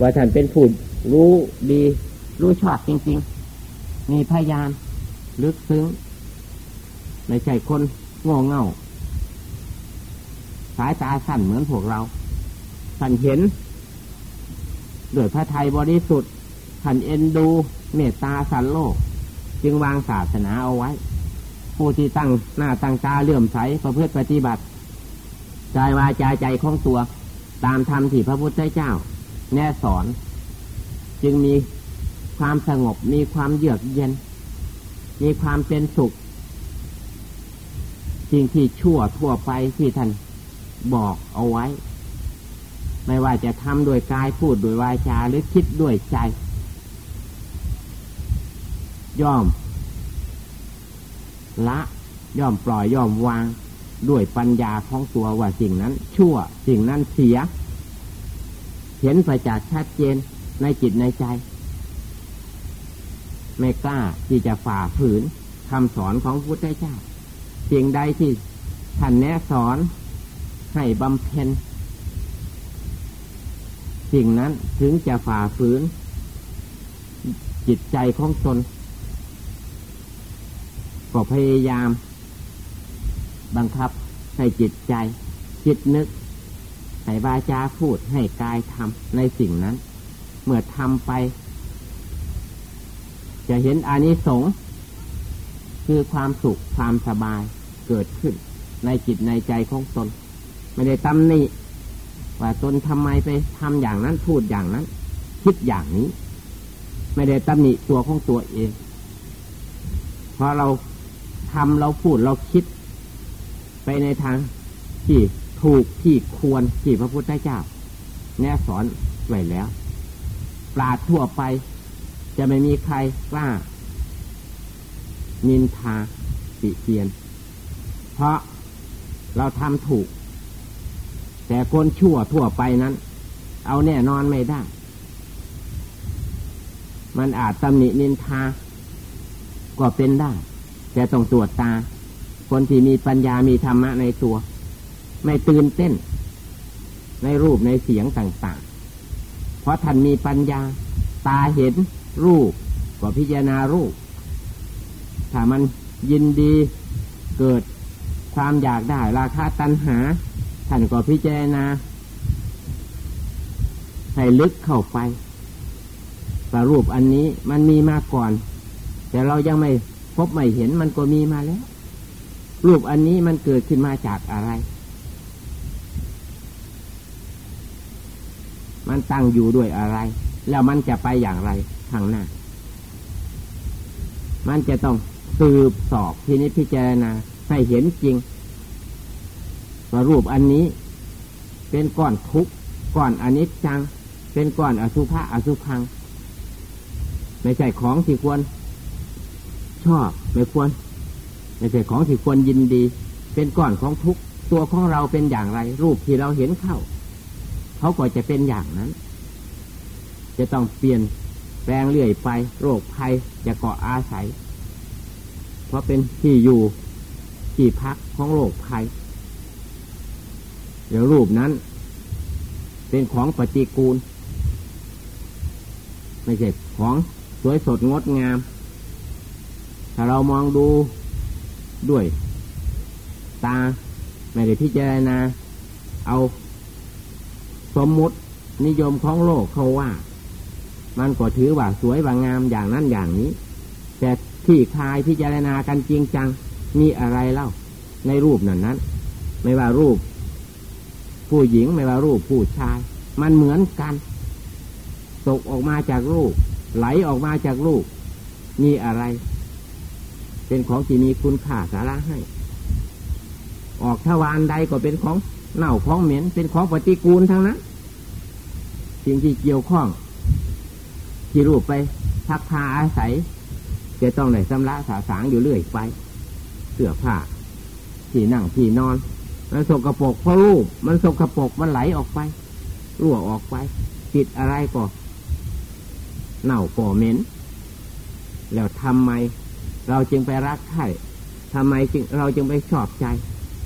ว่าท่านเป็นผู้รู้ดี รู้ชอบจริง ๆ มีพยานลึกซึ้งไม่ใช่คนโง่เง่า สายตาสั้นเหมือนพวกเรา ท่านเห็นด้วยพระไทยบริสุทธิ์ท่านเอ็นดู เมตตาสันโลก จึงวางศาสนาเอาไว้ ผู้ที่ตั้งหน้าตั้งตาเลื่อมใสประพฤติปฏิบัติใจวาจาใจของตัว ตามธรรมที่พระพุทธเจ้า แนสอน จึงมีความสงบมีความเยือกเย็น มีความเป็นสุขสิ่งที่ชั่วทั่วไปที่ท่านบอกเอาไว้ ไม่ว่าจะทำโดยกายพูดโดยวาจาหรือคิดด้วยใจ ย่อม ละ ย่อมปล่อยย่อมวางด้วยปัญญาของตัวว่าสิ่งนั้น ชั่วสิ่งนั้นเสีย เห็นไปจากชัดเจนในจิตในใจ ไม่กล้าที่จะฝ่าฝืนคำสอนของพุทธเจ้าสิ่งใดที่ท่านแนะสอนให้บำเพ็ญสิ่งนั้นถึงจะฝ่าฝืน จิตใจของตนก็พยายาม บังคับให้จิตใจ จิตนึก ให้วาจาพูดให้กายทำในสิ่งนั้น เมื่อทำไป จะเห็นอานิสงส์คือความสุขความสบายเกิดขึ้น ในจิตในใจของตน ไม่ได้ตำหนิว่าตนทำไมไปทำอย่างนั้นพูดอย่างนั้น คิดอย่างนี้ ไม่ได้ตำหนิตัวของตัวเองเพราะเราทำเราพูดเราคิด ไปในทางที่ ถูกที่ควรที่พระพุทธเจ้าแนะสอนไว้แล้ว ปราดทั่วไป จะไม่มีใครกล้า นินทาติเตียน เพราะเราทำถูก แต่คนชั่วทั่วไปนั้น เอาแน่นอนไม่ได้ มันอาจตำหนินินทา ก็เป็นได้ แต่ต้องตรวจตา คนที่มีปัญญามีธรรมะในตัว ไม่ตื่นเต้น ในรูปในเสียงต่าง ๆ เพราะท่านมีปัญญา ตาเห็นรูปก็พิจารณารูป ถ้ามันยินดีเกิดความอยากได้ราคาตัณหา ท่านก็พิจารณาให้ลึกเข้าไปแต่รูปอันนี้มันมีมาก่อน แต่เรายังไม่พบไม่เห็นมันก็มีมาแล้ว รูปอันนี้มันเกิดขึ้นมาจากอะไร มันตั้งอยู่ด้วยอะไร แล้วมันจะไปอย่างไรทางหน้า มันจะต้องสืบสอบทีนี้พิจารณาให้เห็นจริงว่ารูปอันนี้ เป็นก้อนทุกก้อนอนิจจัง เป็นก้อนอสุภะอสุพัง ไม่ใช่ของที่ควร ชอบไม่ควร ไม่ใช่ของที่ควรยินดี เป็นก้อนของทุกตัวของเราเป็นอย่างไร รูปที่เราเห็นเข้า เขาก็จะเป็นอย่างนั้น จะต้องเปลี่ยนแปลงเรื่อยไป โรคภัยจะเกาะอาศัย เพราะเป็นที่อยู่ที่พักของโรคภัยเดี๋ยวรูปนั้น เป็นของปฏิกูล ไม่ใช่ของสวยสดงดงาม ถ้าเรามองดูด้วย ตา ไม่ได้พิจารณาเอา สมมุตินิยมของโลกเขาว่า มันก็ถือว่าสวยว่างามอย่างนั้นอย่างนี้ แต่ที่คายพิจารณากันจริงจังมีอะไรเล่า ในรูปนั้นนั้น ไม่ว่ารูป ผู้หญิงไม่ว่ารูปผู้ชาย มันเหมือนกัน ตกออกมาจากรูป ไหลออกมาจากรูป มีอะไร เป็นของที่มีคุณค่าสาระให้ ออกทวารใดก็เป็นของเน่าของเหม็นเป็นของปฏิกูลทั้งนั้น สิ่งที่เกี่ยวข้อง ที่รูปไปพักพาอาศัย จะต้องได้สำระสาสางอยู่เรื่อยไป เสื้อผ้าที่นั่งที่นอนมันสกรปรกเพราะรูป มันสกรปรกมันไหลออกไป รั่วออกไป ติดอะไรก็เน่าก่อเหม็นแล้วทำไม เราจึงไปรักใครทำไมจึงเราจึงไปชอบใจ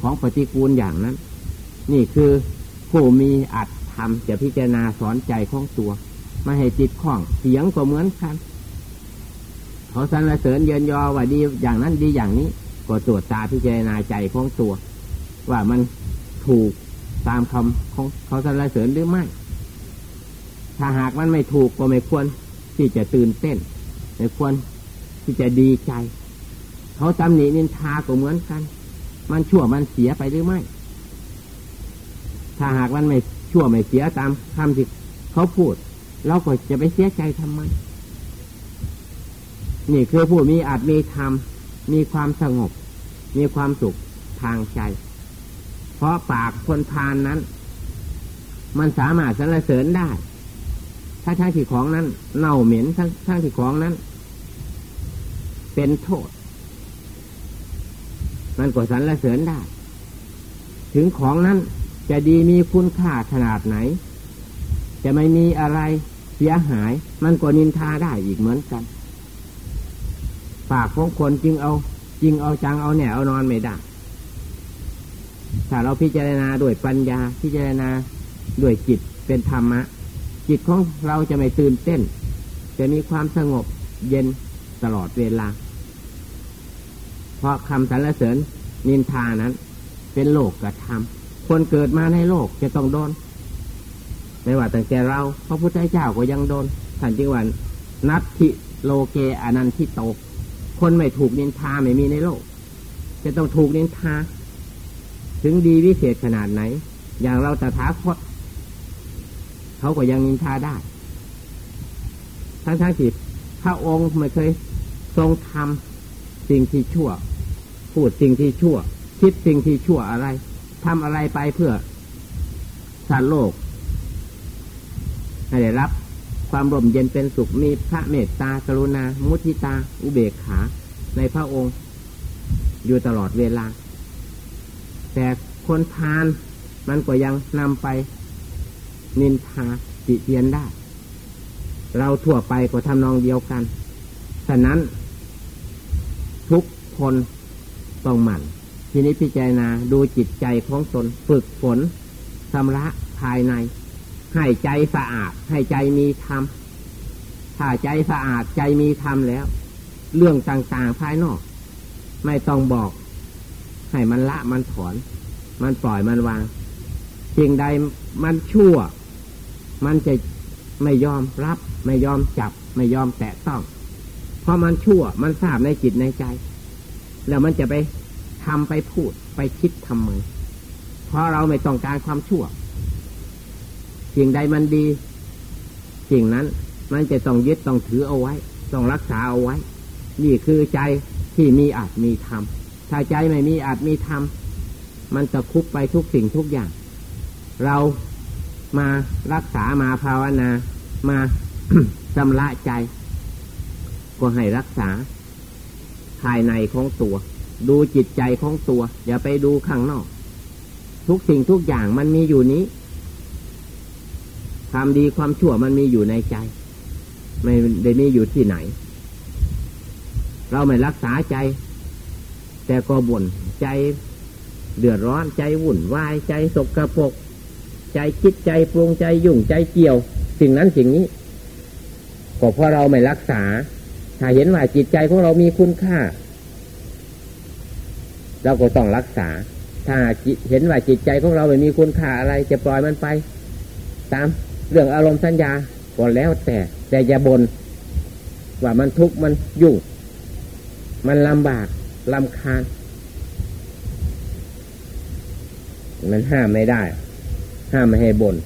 ของปฏิกูลอย่างนั้น นี่คือผู้มีอัต ธรรมจะพิจารณาสอนใจของตัวไม่ให้ติดข้องเสียงก็เหมือนกันเขาสรรเสริญเยินยอว่าดีอย่างนั้นดีอย่างนี้ ก็ตรวจตาพิจารณาใจของตัว ว่ามันถูกตามคำของเขาสรรเสริญหรือไม่ ถ้าหากมันไม่ถูกก็ไม่ควรที่จะตื่นเต้น ไม่ควรที่จะดีใจ เขาตำหนินินทาก็เหมือนกัน มันชั่วมันเสียไปหรือไม่ ถ้าหากมันไม่ ชั่วไม่เสียตามคำที่เขาพูด เราก็จะไปเสียใจทำไม นี่คือผู้มีอาจมีธรรม มีความสงบ มีความสุขทางใจ เพราะปากคนพานนั้น มันสามารถสรรเสริญได้ ถ้าทั้งที่ของนั้น เน่าเหม็นทั้งทั้งที่ของนั้น เป็นโทษ มันก็สรรเสริญได้ ถึงของนั้น จะดีมีคุณค่าขนาดไหน จะไม่มีอะไรเสียหาย มันก็นินทาได้อีกเหมือนกัน ปากของคนจึงเอา จริงเอาจังเอาแหน่เอานอนไม่ได้ถ้าเราพิจารณาด้วยปัญญาพิจารณาด้วยจิตเป็นธรรมะ จิตของเราจะไม่ตื่นเต้น จะมีความสงบเย็นตลอดเวลา เพราะคำสรรเสริญนินทานั้น เป็นโลกกระทำ คนเกิดมาในโลกจะต้องโดน ไม่ว่าตั้งแต่เราพระพุทธเจ้าก็ยังโดนท่านจึงว่านัตถิโลเกอนันทิโต คนไม่ถูกนินทาไม่มีในโลก จะต้องถูกนินทา ถึงดีวิเศษขนาดไหน อย่างเราตถาคตเขาก็ยังนินทาได้ ทั้งทั้งที่พระองค์ไม่เคยทรงทำสิ่งที่ชั่ว พูดสิ่งที่ชั่ว คิดสิ่งที่ชั่วอะไร ทำอะไรไปเพื่อสัตว์โลก ให้ได้รับความร่มเย็นเป็นสุขมีพระเมตตากรุณา มุทิตา อุเบกขา ในพระองค์ อยู่ตลอดเวลา แต่คนทานมันก็ยังนำไป นินทาจิเทียนได้ เราทั่วไปก็ทำนองเดียวกัน ฉะนั้น ทุกคนต้องหมั่น ทีนี้พิจารณาดูจิตใจของตนฝึกฝนสำระภายใน ให้ใจสะอาด ให้ใจมีธรรมถ้าใจสะอาดใจมีธรรมแล้ว เรื่องต่างๆภายนอก ไม่ต้องบอก ให้มันละมันถอน มันปล่อยมันวางสิ่งใดมันชั่ว มันจะไม่ยอมรับ ไม่ยอมจับ ไม่ยอมแตะต้อง เพราะมันชั่วมันทราบในจิตในใจ แล้วมันจะไป ทำไปพูดไปคิดทำไมเพราะเราไม่ต้องการความชั่วสิ่งใดมันดีสิ่งนั้นมันจะต้องยึดต้องถือเอาไว้ ต้องรักษาเอาไว้ นี่คือใจที่มีอาจมีธรรมถ้าใจไม่มีอาจมีธรรมมันจะคุบไปทุกสิ่งทุกอย่าง เรามารักษามาภาวนา มาชำระใจ ก็ให้รักษาภายในของตัว ดูจิตใจของตัว อย่าไปดูข้างนอก ทุกสิ่งทุกอย่างมันมีอยู่นี้ ความดีความชั่วมันมีอยู่ในใจ ไม่ได้มีอยู่ที่ไหน เราไม่รักษาใจ แต่ก็บ่นใจเดือดร้อนใจวุ่นวายใจสกระปกใจคิดใจปรุงใจยุ่งใจเกี่ยว สิ่งนั้นสิ่งนี้ก็เพราะเราไม่รักษา ถ้าเห็นว่าจิตใจของเรามีคุณค่า เราก็ต้องรักษา ถ้าเห็นว่าจิตใจของเราไม่มีคุณค่าอะไรจะปล่อยมันไป ตามเรื่องอารมณ์สัญญาก็แล้วแต่แต่อย่าบน่นว่ามันทุกข์มันยุ่งมันลำบากลำคาญมันห้ามไม่ได้ ห้ามไม่ให้บน่น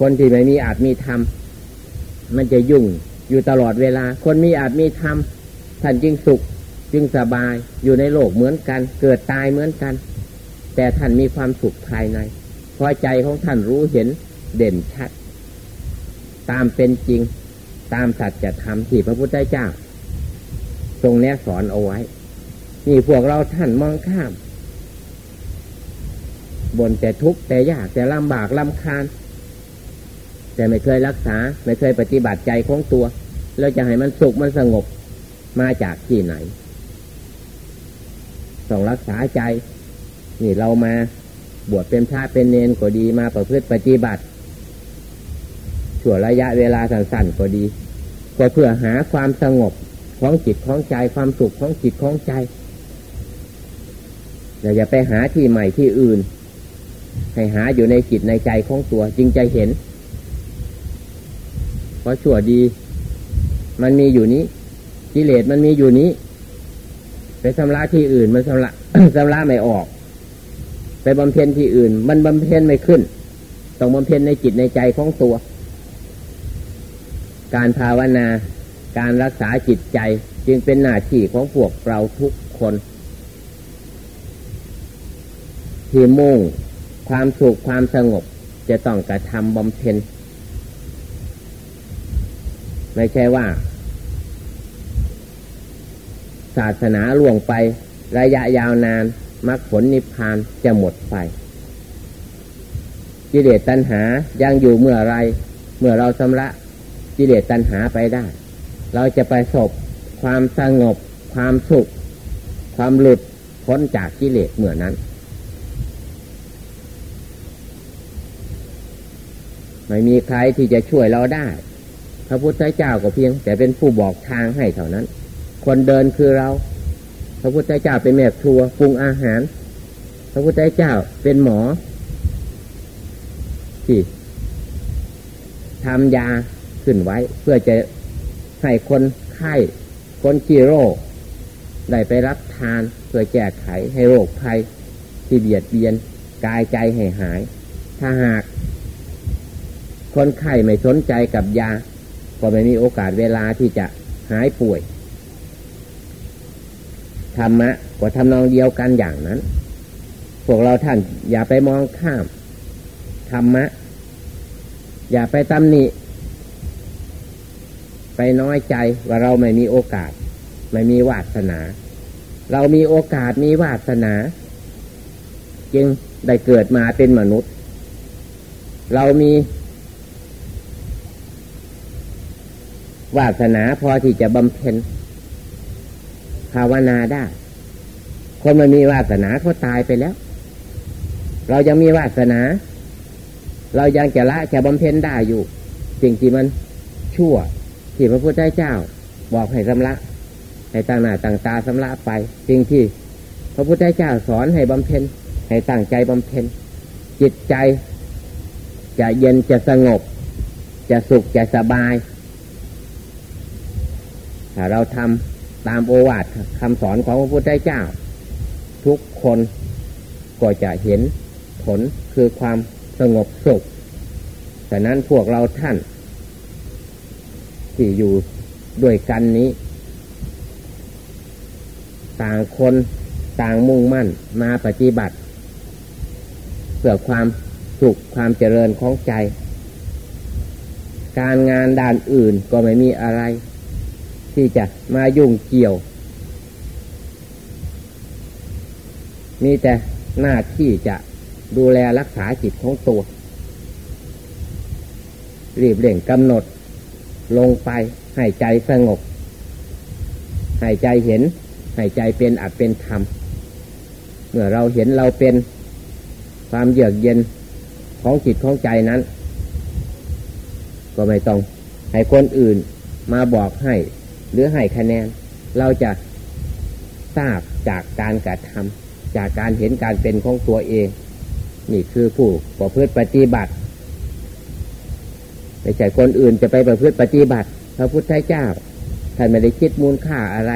คนที่ไม่มีอาจมีธรรมมันจะยุ่งอยู่ตลอดเวลา คนมีอาจมีธรรมท่านจึงสุข จึงสบายอยู่ในโลกเหมือนกัน เกิดตายเหมือนกัน แต่ท่านมีความสุขภายในเพราะใจของท่านรู้เห็นเด่นชัด ตามเป็นจริงตามสัจธรรมที่พระพุทธเจ้า ทรงแนะสอนเอาไว้ นี่พวกเราท่านมองข้ามบนแต่ทุกข์แต่ยากแต่ลำบากลำคาญ แต่ไม่เคยรักษา ไม่เคยปฏิบัติใจของตัว แล้วจะให้มันสุขมันสงบมาจากที่ไหน ต้องรักษาใจ นี่เรามาบวชเป็นพระเป็นเนนก็ดีมาประพฤติปฏิบัติชั่วระยะเวลาสั้นๆก็ดี ก็เพื่อหาความสงบของจิตของใจความสุขของจิตของใจอย่าไปหาที่ใหม่ที่อื่น ให้หาอยู่ในจิตในใจของตัวจึงจะเห็น เพราะชั่วดี มันมีอยู่นี้กิเลสมันมีอยู่นี้ ไปสำระที่อื่นมันสำระสำระไม่ออก ไปบำเพ็ญที่อื่น มันบำเพ็ญไม่ขึ้น ต้องบำเพ็ญในจิตในใจของตัว การภาวนา การรักษาจิตใจจึงเป็นหน้าที่ของพวกเราทุกคน ที่มุ่งความสุขความสงบจะต้องกระทำบำเพ็ญไม่ใช่ว่า ศาสนาล่วงไประยะยาวนานมรรคผลนิพพานจะหมดไปกิเลสตัณหายังอยู่เมื่อไร เมื่อเราชำระกิเลสตัณหาไปได้ เราจะไปสบความสงบ ความสุข ความหลุดพ้นจากกิเลสเมื่อนั้น ไม่มีใครที่จะช่วยเราได้ พระพุทธเจ้าก็เพียง แต่เป็นผู้บอกทางให้เท่านั้น คนเดินคือเรา พระพุทธเจ้าเป็นแม่ครัวปรุงอาหาร พระพุทธเจ้าเป็นหมอที่ทำยาขึ้นไว้ เพื่อจะให้คนไข้คนขี้โรค ได้ไปรับทานเพื่อแก้ไขให้โรคภัยที่เบียดเบียนกายใจให้หาย ถ้าหาก คนไข้ไม่สนใจกับยา ก็ไม่มีโอกาสเวลาที่จะหายป่วย ธรรมะก็ทำนองเดียวกันอย่างนั้น พวกเราท่านอย่าไปมองข้าม ธรรมะ อย่าไปตำหนิ ไปน้อยใจว่าเราไม่มีโอกาส ไม่มีวาสนา เรามีโอกาสมีวาสนา จึงได้เกิดมาเป็นมนุษย์ เรามีวาสนาพอที่จะบำเพ็ญ ภาวนาได้ คนมันมีวาสนาเขาตายไปแล้ว เรายังมีวาสนา เรายังจะละจะบำเพ็ญได้อยู่สิ่งที่มันชั่วที่พระพุทธเจ้า บอกให้สำละให้ต่างหน้าต่างตาสำละไปสิ่งที่พระพุทธเจ้าสอนให้บำเพ็ญให้ตั้งใจบำเพ็ญจิตใจ จะเย็นจะสงบ จะสุขจะสบาย ถ้าเราทำ ตามโอวาทคำสอนของพระพุทธเจ้า ทุกคนก็จะเห็นผลคือความสงบสุขแต่นั้นพวกเราท่าน ที่อยู่ด้วยกันนี้ ต่างคนต่างมุ่งมั่นมาปฏิบัติ เพื่อความสุขความเจริญของใจ การงานด้านอื่นก็ไม่มีอะไร ที่จะมายุ่งเกี่ยว มีแต่หน้าที่จะดูแลรักษาจิตของตัว รีบเร่งกำหนด ลงไปให้ใจสงบให้ใจเห็นให้ใจเป็นอัดเป็นธรรม เมื่อเราเห็นเราเป็นความเยือกเย็นของจิตของใจนั้น ก็ไม่ต้องให้คนอื่นมาบอกให้ หรือให้คะแนน เราจะทราบจากการกระทำจากการเห็นการเป็นของตัวเอง นี่คือผู้ประพฤติปฏิบัติไม่ใช่คนอื่นจะไปประพฤติปฏิบัติ พระพุทธเจ้าท่านไม่ได้คิดมูลค่าอะไร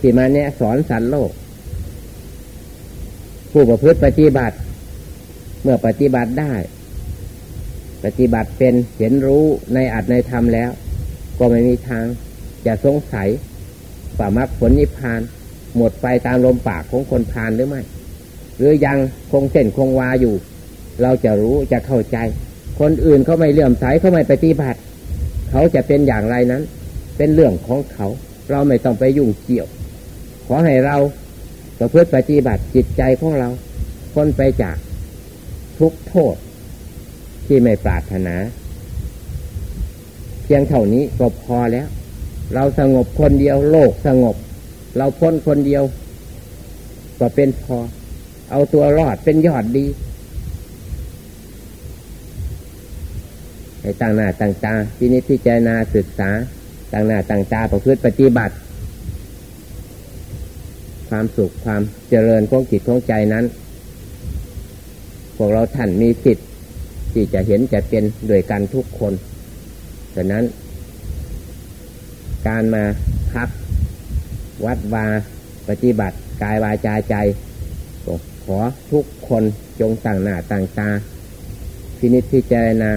ที่มาเนี่ยสอนสันโลก ผู้ประพฤติปฏิบัติ เมื่อปฏิบัติได้ ปฏิบัติเป็นเห็นรู้ในอัตในธรรมแล้ว ก็ไม่มีทาง จะสงสัยว่ามรรคผลนิพพาน หมดไปตามลมปากของคนพานหรือไม่ หรือยังคงเส้นคงวาอยู่ เราจะรู้จะเข้าใจ คนอื่นเขาไม่เลื่อมใสเขาไม่ปฏิบัติ เขาจะเป็นอย่างไรนั้น เป็นเรื่องของเขา เราไม่ต้องไปยุ่งเกี่ยว ขอให้เราประพฤติปฏิบัติจิตใจของเราพ้นไปจากทุกโทษที่ไม่ปรารถนา เพียงเท่านี้ก็พอแล้ว เราสงบคนเดียวโลกสงบ เราพ้นคนเดียว ก็เป็นพอ เอาตัวรอดเป็นยอดดีให้ตั้งหน้าตั้งตาพินิจพิจารณาศึกษาตั้งหน้าตั้งตาประพฤติปฏิบัติ ความสุขความเจริญของจิตของใจนั้น พวกเราท่านมีสิทธิ์ที่จะเห็นจะเป็นด้วยกันทุกคนฉะนั้น การมาพัก วัดวาปฏิบัติ กายวาจาใจ ขอทุกคนจงตั้งหน้าตั้งตาพินิจพิจารณา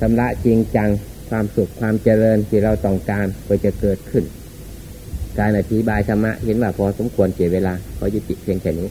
สำระจริงจังความสุขความเจริญที่เราต้องการก็จะเกิดขึ้น การอธิบายธรรมะเห็นว่าพอสมควรเก็บเวลาขอยุติเพียงแค่นี้